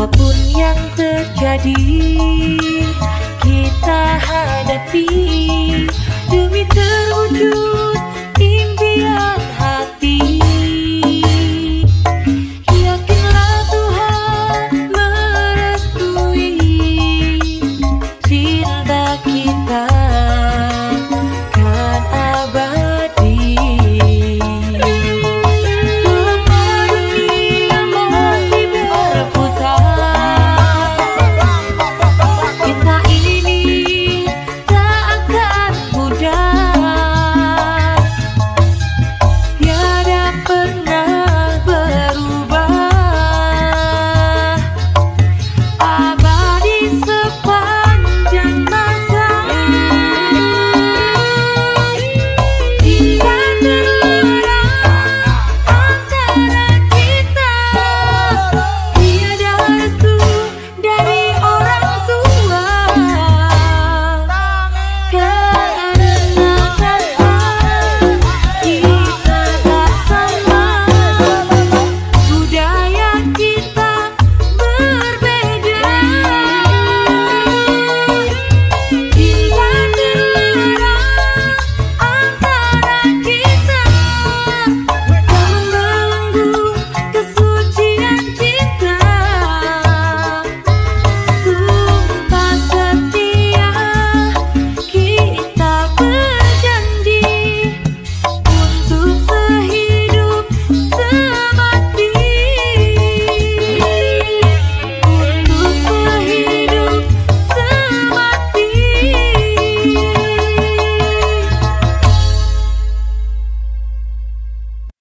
Peladi Rekod kita hadapi demi terwujud